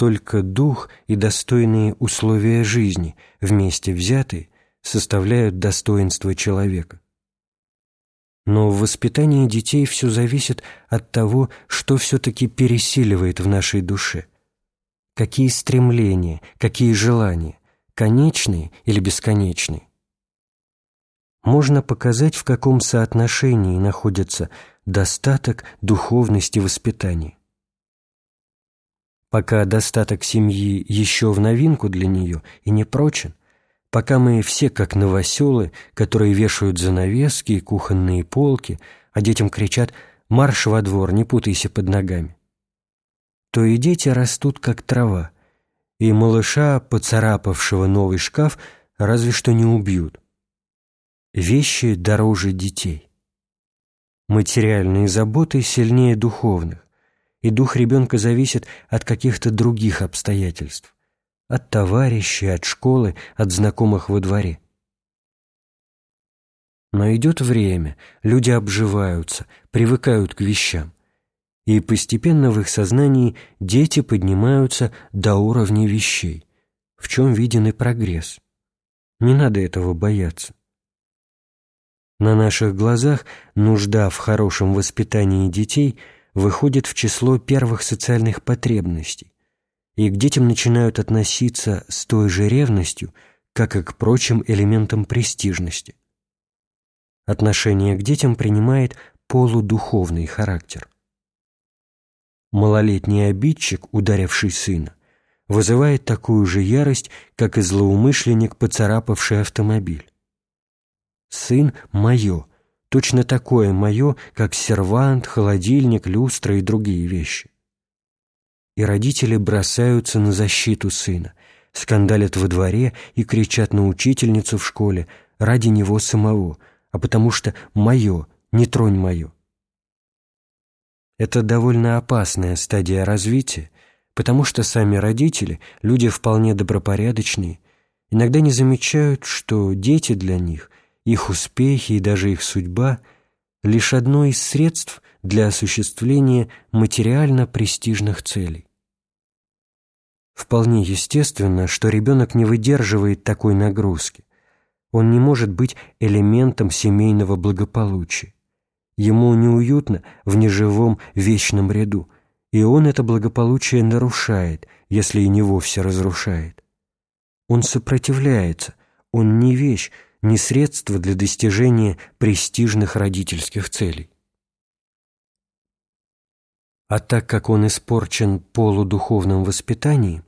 только дух и достойные условия жизни, вместе взятые, составляют достоинство человека. Но в воспитании детей все зависит от того, что все-таки пересиливает в нашей душе. Какие стремления, какие желания, конечные или бесконечные. Можно показать, в каком соотношении находятся достаток, духовность и воспитание. Пока достаток семьи еще в новинку для нее и не прочен, пока мы все как новоселы, которые вешают занавески и кухонные полки, а детям кричат «Марш во двор, не путайся под ногами», то и дети растут как трава, и малыша, поцарапавшего новый шкаф, разве что не убьют. Вещи дороже детей. Материальные заботы сильнее духовных и дух ребенка зависит от каких-то других обстоятельств, от товарищей, от школы, от знакомых во дворе. Но идет время, люди обживаются, привыкают к вещам, и постепенно в их сознании дети поднимаются до уровня вещей, в чем виден и прогресс. Не надо этого бояться. На наших глазах нужда в хорошем воспитании детей – выходит в число первых социальных потребностей, и к детям начинают относиться с той же ревностью, как и к прочим элементам престижности. Отношение к детям принимает полудуховный характер. Малолетний обидчик, ударивший сына, вызывает такую же ярость, как и злоумышленник, поцарапавший автомобиль. «Сын – мое», точно такое мое, как сервант, холодильник, люстра и другие вещи. И родители бросаются на защиту сына, скандалят во дворе и кричат на учительницу в школе ради него самого, а потому что «мое, не тронь мое». Это довольно опасная стадия развития, потому что сами родители, люди вполне добропорядочные, иногда не замечают, что дети для них их успехи и даже их судьба – лишь одно из средств для осуществления материально-престижных целей. Вполне естественно, что ребенок не выдерживает такой нагрузки. Он не может быть элементом семейного благополучия. Ему неуютно в неживом вечном ряду, и он это благополучие нарушает, если и не вовсе разрушает. Он сопротивляется, он не вещь, не средство для достижения престижных родительских целей. А так как он испорчен полудуховным воспитанием,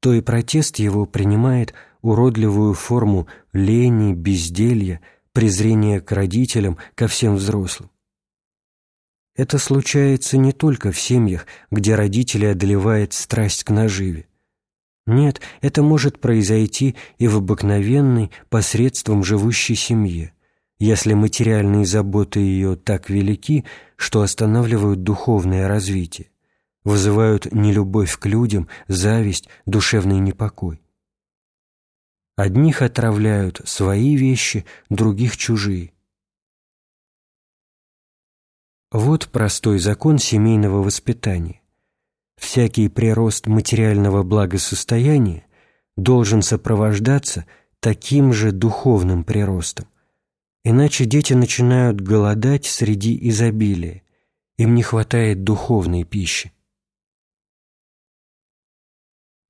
то и протест его принимает уродливую форму лени, безделья, презрения к родителям, ко всем взрослым. Это случается не только в семьях, где родители одолевает страсть к наживе. Нет, это может произойти и в обыкновенной, посредством живущей семье, если материальные заботы ее так велики, что останавливают духовное развитие, вызывают нелюбовь к людям, зависть, душевный непокой. Одних отравляют свои вещи, других чужие. Вот простой закон семейного воспитания всякий прирост материального благосостояния должен сопровождаться таким же духовным приростом. Иначе дети начинают голодать среди изобилия, им не хватает духовной пищи.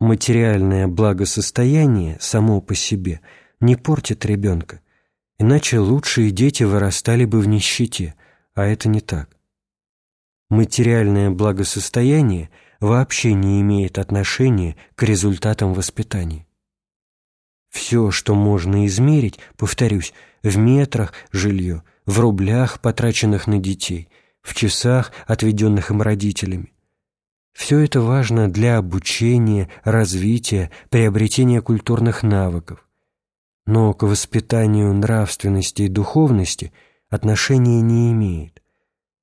Материальное благосостояние само по себе не портит ребенка, иначе лучшие дети вырастали бы в нищете, а это не так. Материальное благосостояние – вообще не имеет отношения к результатам воспитания. Все, что можно измерить, повторюсь, в метрах жилье, в рублях, потраченных на детей, в часах, отведенных им родителями. Все это важно для обучения, развития, приобретения культурных навыков. Но к воспитанию нравственности и духовности отношения не имеет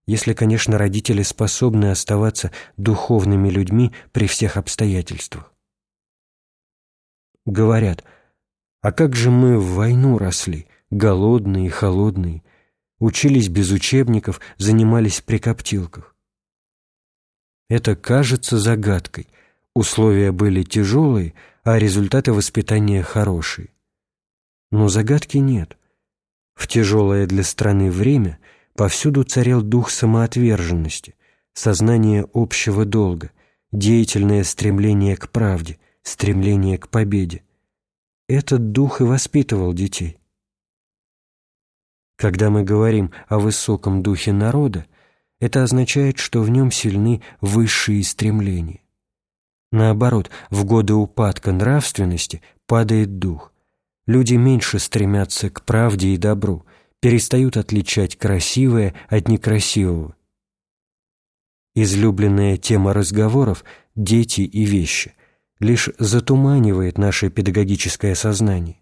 если, конечно, родители способны оставаться духовными людьми при всех обстоятельствах. Говорят, а как же мы в войну росли, голодные холодные, учились без учебников, занимались при коптилках? Это кажется загадкой, Условия были тяжелые, а результаты воспитания хорошие. Но загадки нет. В тяжелое для страны время повсюду царил дух самоотверженности, сознание общего долга, деятельное стремление к правде, стремление к победе. Этот дух и воспитывал детей. Когда мы говорим о высоком духе народа, это означает, что в нем сильны высшие стремления. Наоборот, в годы упадка нравственности падает дух. Люди меньше стремятся к правде и добру, перестают отличать красивое от некрасивого. Излюбленная тема разговоров «дети и вещи» лишь затуманивает наше педагогическое сознание.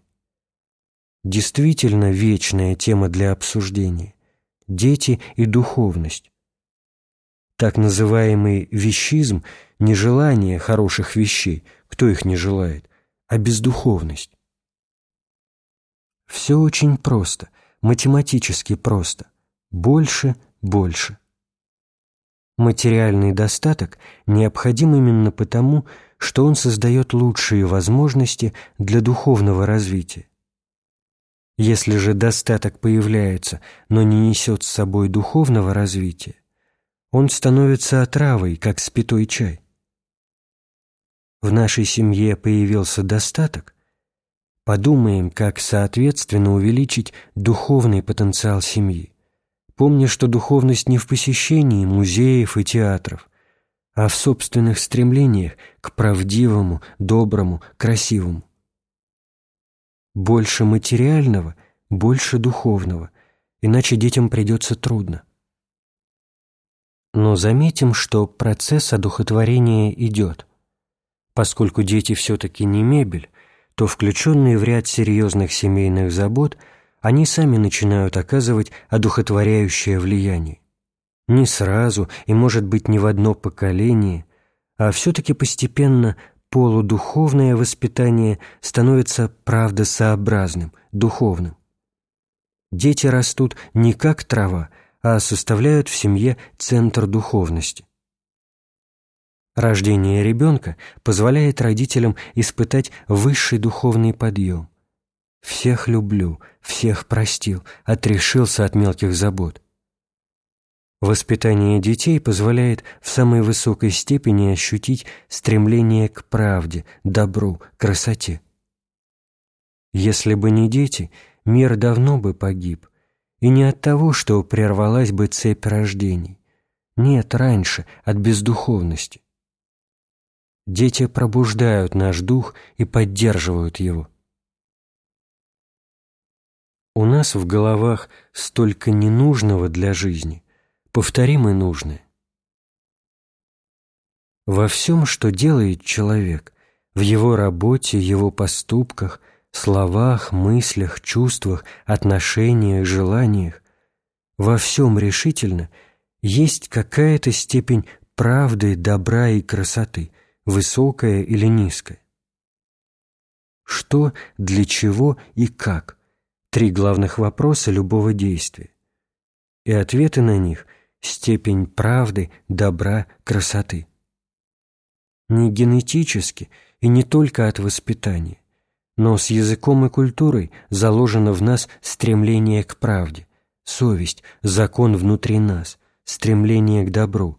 Действительно вечная тема для обсуждения – дети и духовность. Так называемый вещизм – не желание хороших вещей, кто их не желает, а бездуховность. Все очень просто, математически просто. Больше, больше. Материальный достаток необходим именно потому, что он создает лучшие возможности для духовного развития. Если же достаток появляется, но не несет с собой духовного развития, он становится отравой, как спитой чай. В нашей семье появился достаток, подумаем, как соответственно увеличить духовный потенциал семьи, помня, что духовность не в посещении музеев и театров – а в собственных стремлениях к правдивому, доброму, красивому. Больше материального, больше духовного, иначе детям придется трудно. Но заметим, что процесс одухотворения идет. Поскольку дети все-таки не мебель, то включенные в ряд серьезных семейных забот, они сами начинают оказывать одухотворяющее влияние не сразу и, может быть, не в одно поколение, а все-таки постепенно полудуховное воспитание становится правдосообразным, духовным. Дети растут не как трава, а составляют в семье центр духовности. Рождение ребенка позволяет родителям испытать высший духовный подъем. Всех люблю, всех простил, отрешился от мелких забот. Воспитание детей позволяет в самой высокой степени ощутить стремление к правде, добру, красоте. Если бы не дети, мир давно бы погиб, и не от того, что прервалась бы цепь рождений. Нет, раньше, от бездуховности. Дети пробуждают наш дух и поддерживают его. У нас в головах столько ненужного для жизни, повторим и нужное. Во всем, что делает человек, в его работе, его поступках, словах, мыслях, чувствах, отношениях, желаниях, во всем решительно есть какая-то степень правды, добра и красоты, высокая или низкая. Что, для чего и как – три главных вопроса любого действия. И ответы на них степень правды, добра, красоты. Не генетически и не только от воспитания, но с языком и культурой заложено в нас стремление к правде, совесть, закон внутри нас, стремление к добру,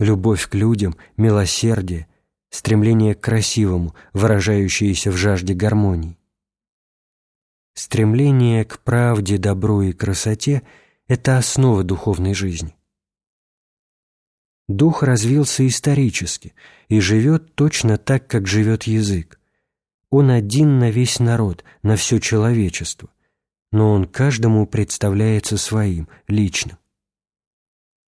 любовь к людям, милосердие, стремление к красивому, выражающееся в жажде гармонии. Стремление к правде, добру и красоте – это основа духовной жизни. Дух развился исторически и живет точно так, как живет язык. Он один на весь народ, на все человечество, но он каждому представляется своим, личным.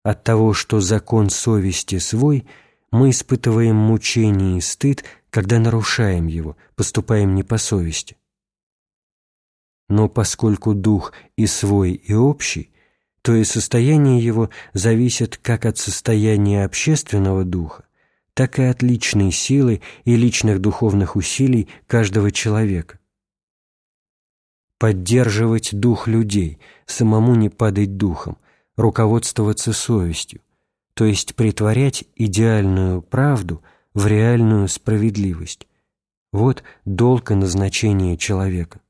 От того, что закон совести свой, мы испытываем мучение и стыд, когда нарушаем его, поступаем не по совести. Но поскольку дух и свой, и общий, то и состояние его зависит как от состояния общественного духа, так и от личной силы и личных духовных усилий каждого человека. Поддерживать дух людей, самому не падать духом, руководствоваться совестью, то есть притворять идеальную правду в реальную справедливость. Вот долг и назначение человека.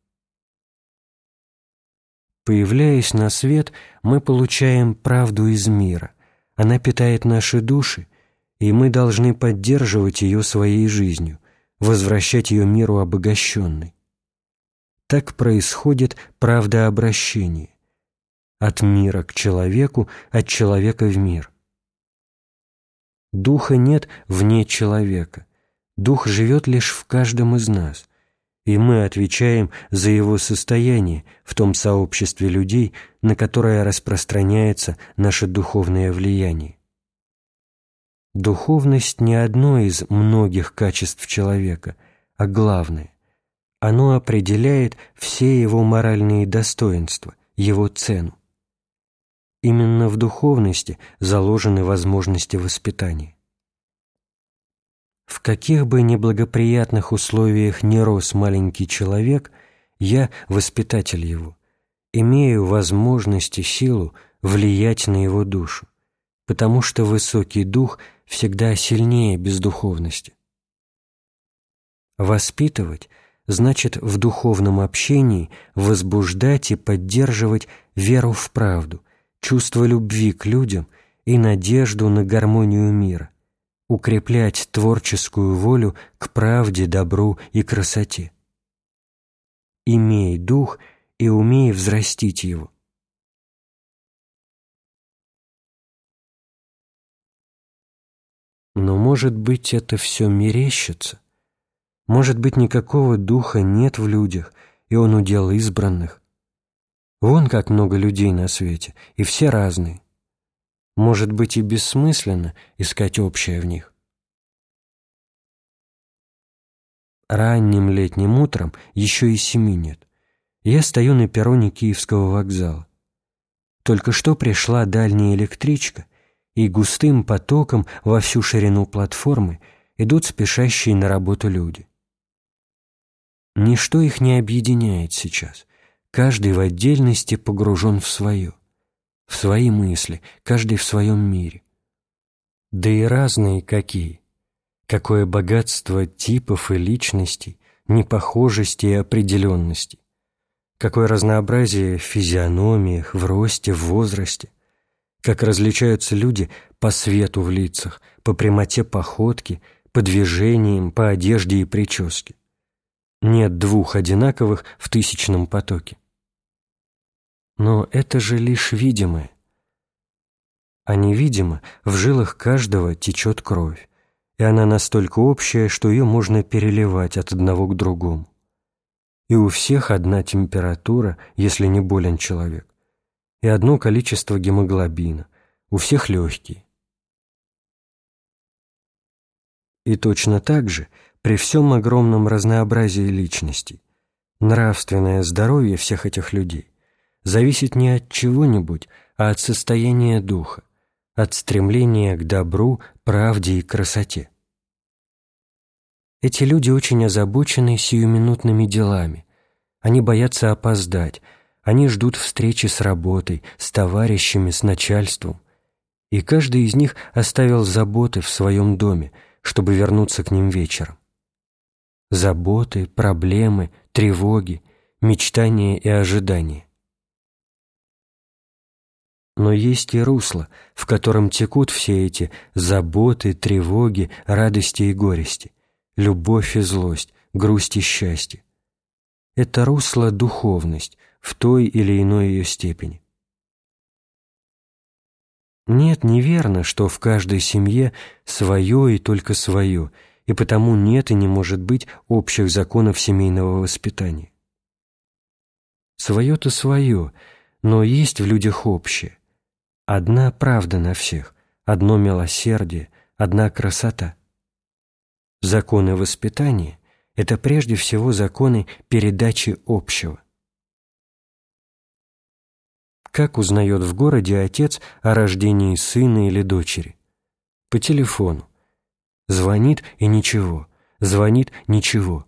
Появляясь на свет, мы получаем правду из мира. Она питает наши души, и мы должны поддерживать ее своей жизнью, возвращать ее миру обогащенной. Так происходит правдообращение. От мира к человеку, от человека в мир. Духа нет вне человека. Дух живет лишь в каждом из нас, и мы отвечаем за его состояние в том сообществе людей, на которое распространяется наше духовное влияние. Духовность не одно из многих качеств человека, а главное. Оно определяет все его моральные достоинства, его цену. Именно в духовности заложены возможности воспитания. В каких бы неблагоприятных условиях ни рос маленький человек, я, воспитатель его, имею возможность и силу влиять на его душу, потому что высокий дух всегда сильнее бездуховности. Воспитывать значит в духовном общении возбуждать и поддерживать веру в правду – чувство любви к людям и надежду на гармонию мира, укреплять творческую волю к правде, добру и красоте. Имей дух и умей взрастить его. Но, может быть, это все мерещится? Может быть, никакого духа нет в людях, и он удел избранных? Вон как много людей на свете, и все разные. Может быть и бессмысленно искать общее в них. Ранним летним утром еще и семи нет. Я стою на перроне Киевского вокзала. Только что пришла дальняя электричка, и густым потоком во всю ширину платформы идут спешащие на работу люди. Ничто их не объединяет сейчас — Каждый в отдельности погружен в свое, в свои мысли, каждый в своем мире. Да и разные какие. Какое богатство типов и личностей, непохожести и определенности. Какое разнообразие в физиономиях, в росте, в возрасте. Как различаются люди по свету в лицах, по прямоте походки, по движениям, по одежде и прическе. Нет двух одинаковых в тысячном потоке. Но это же лишь видимое. А невидимо в жилах каждого течет кровь, и она настолько общая, что ее можно переливать от одного к другому. И у всех одна температура, если не болен человек, и одно количество гемоглобина, у всех легкие. И точно так же при всем огромном разнообразии личностей нравственное здоровье всех этих людей зависит не от чего-нибудь, а от состояния духа, от стремления к добру, правде и красоте. Эти люди очень озабочены сиюминутными делами. Они боятся опоздать, они ждут встречи с работой, с товарищами, с начальством. И каждый из них оставил заботы в своем доме, чтобы вернуться к ним вечером. Заботы, проблемы, тревоги, мечтания и ожидания. Но есть и русло, в котором текут все эти заботы, тревоги, радости и горести, любовь и злость, грусть и счастье. Это русло – духовность в той или иной ее степени. Нет, неверно, что в каждой семье свое и только свое, и потому нет и не может быть общих законов семейного воспитания. Свое-то свое, но есть в людях общее. Одна правда на всех, одно милосердие, одна красота. Законы воспитания – это прежде всего законы передачи общего. Как узнает в городе отец о рождении сына или дочери? По телефону. Звонит и ничего, звонит ничего.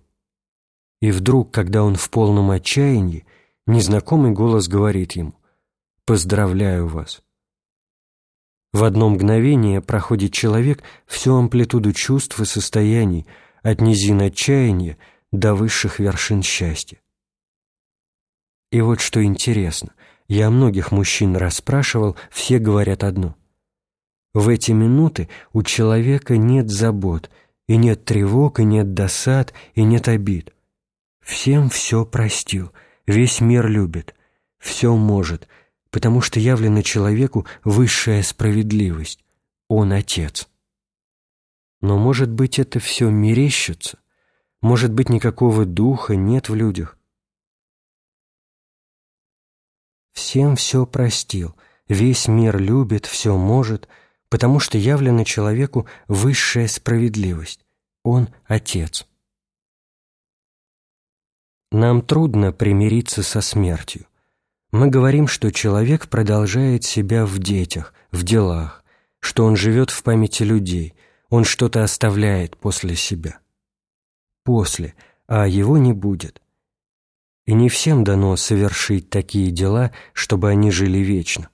И вдруг, когда он в полном отчаянии, незнакомый голос говорит ему «Поздравляю вас». В одно мгновение проходит человек всю амплитуду чувств и состояний, от низин отчаяния до высших вершин счастья. И вот что интересно, я многих мужчин расспрашивал, все говорят одно. В эти минуты у человека нет забот, и нет тревог, и нет досад, и нет обид. Всем все простил, весь мир любит, все может, потому что явлена человеку высшая справедливость. Он Отец. Но, может быть, это все мерещится? Может быть, никакого духа нет в людях? Всем все простил, весь мир любит, все может, потому что явлена человеку высшая справедливость. Он – Отец. Нам трудно примириться со смертью. Мы говорим, что человек продолжает себя в детях, в делах, что он живет в памяти людей, он что-то оставляет после себя. После, а его не будет. И не всем дано совершить такие дела, чтобы они жили вечно.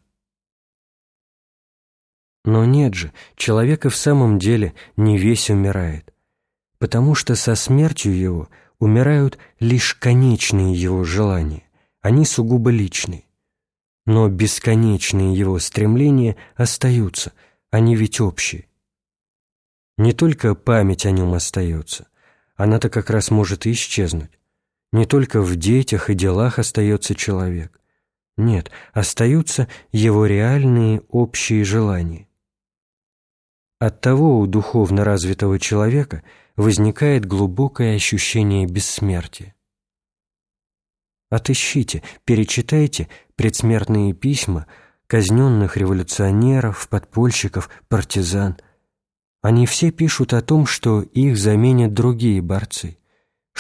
Но нет же, человек и в самом деле не весь умирает, потому что со смертью его умирают лишь конечные его желания, они сугубо личные. Но бесконечные его стремления остаются, они ведь общие. Не только память о нем остается, она-то как раз может и исчезнуть. Не только в детях и делах остается человек. Нет, остаются его реальные общие желания. Оттого у духовно развитого человека возникает глубокое ощущение бессмертия. Отыщите, перечитайте предсмертные письма казненных революционеров, подпольщиков, партизан. Они все пишут о том, что их заменят другие борцы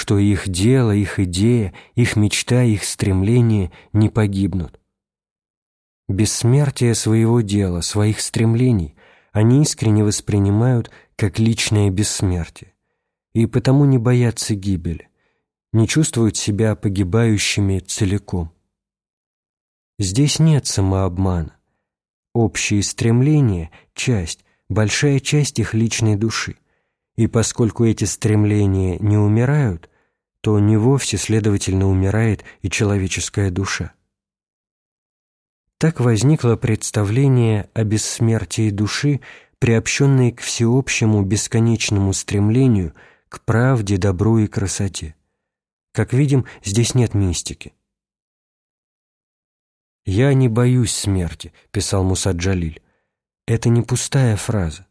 что их дело, их идея, их мечта, их стремление не погибнут. Бессмертие своего дела, своих стремлений они искренне воспринимают как личное бессмертие и потому не боятся гибели, не чувствуют себя погибающими целиком. Здесь нет самообмана. Общие стремления – часть, большая часть их личной души – и поскольку эти стремления не умирают, то не вовсе, следовательно, умирает и человеческая душа. Так возникло представление о бессмертии души, приобщенной к всеобщему бесконечному стремлению к правде, добру и красоте. Как видим, здесь нет мистики. «Я не боюсь смерти», — писал Мусад Джалиль. Это не пустая фраза.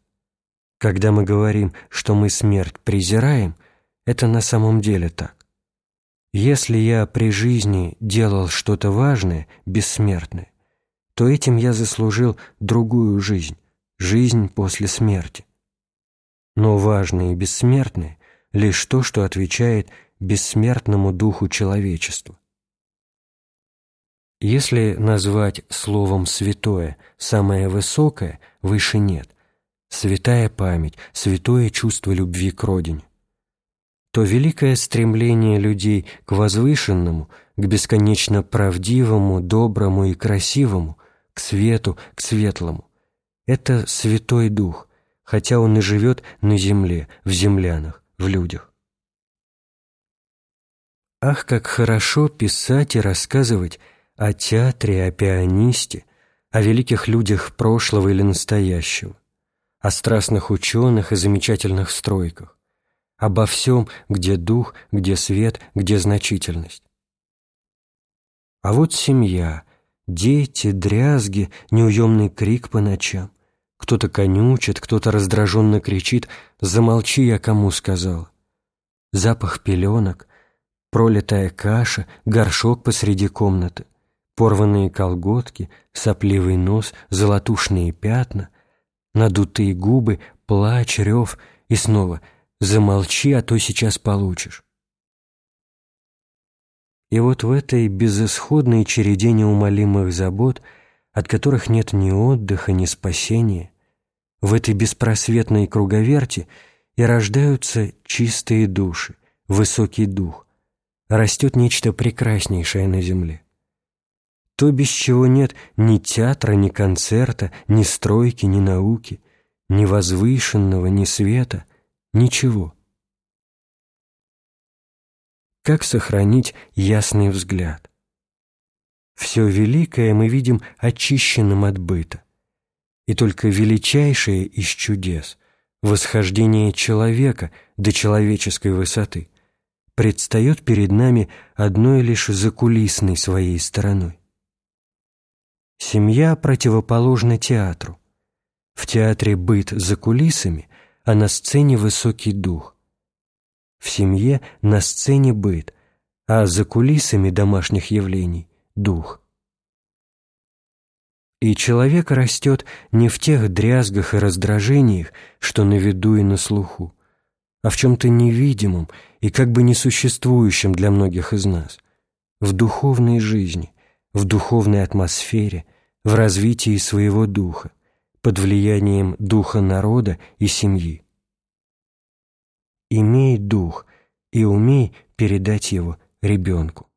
Когда мы говорим, что мы смерть презираем, это на самом деле так. Если я при жизни делал что-то важное, бессмертное, то этим я заслужил другую жизнь, жизнь после смерти. Но важное и бессмертное — лишь то, что отвечает бессмертному духу человечества. Если назвать словом «святое» самое высокое, выше нет — святая память, святое чувство любви к родине, то великое стремление людей к возвышенному, к бесконечно правдивому, доброму и красивому, к свету, к светлому – это Святой Дух, хотя он и живет на земле, в землянах, в людях. Ах, как хорошо писать и рассказывать о театре, о пианисте, о великих людях прошлого или настоящего о страстных ученых и замечательных стройках, обо всем, где дух, где свет, где значительность. А вот семья, дети, дрязги, неуемный крик по ночам. Кто-то конючит, кто-то раздраженно кричит «Замолчи, я кому сказал». Запах пеленок, пролитая каша, горшок посреди комнаты, порванные колготки, сопливый нос, золотушные пятна — надутые губы, плач, рев и снова «замолчи, а то сейчас получишь». И вот в этой безысходной череде неумолимых забот, от которых нет ни отдыха, ни спасения, в этой беспросветной круговерти и рождаются чистые души, высокий дух, растет нечто прекраснейшее на земле. то, без чего нет ни театра, ни концерта, ни стройки, ни науки, ни возвышенного, ни света, ничего. Как сохранить ясный взгляд? Все великое мы видим очищенным от быта, и только величайшее из чудес — восхождение человека до человеческой высоты — предстает перед нами одной лишь закулисной своей стороной. Семья противоположна театру. В театре быт за кулисами, а на сцене высокий дух. В семье на сцене быт, а за кулисами домашних явлений – дух. И человек растет не в тех дрязгах и раздражениях, что на виду и на слуху, а в чем-то невидимом и как бы несуществующем для многих из нас, в духовной жизни, в духовной атмосфере, в развитии своего духа, под влиянием духа народа и семьи. Имей дух и умей передать его ребенку.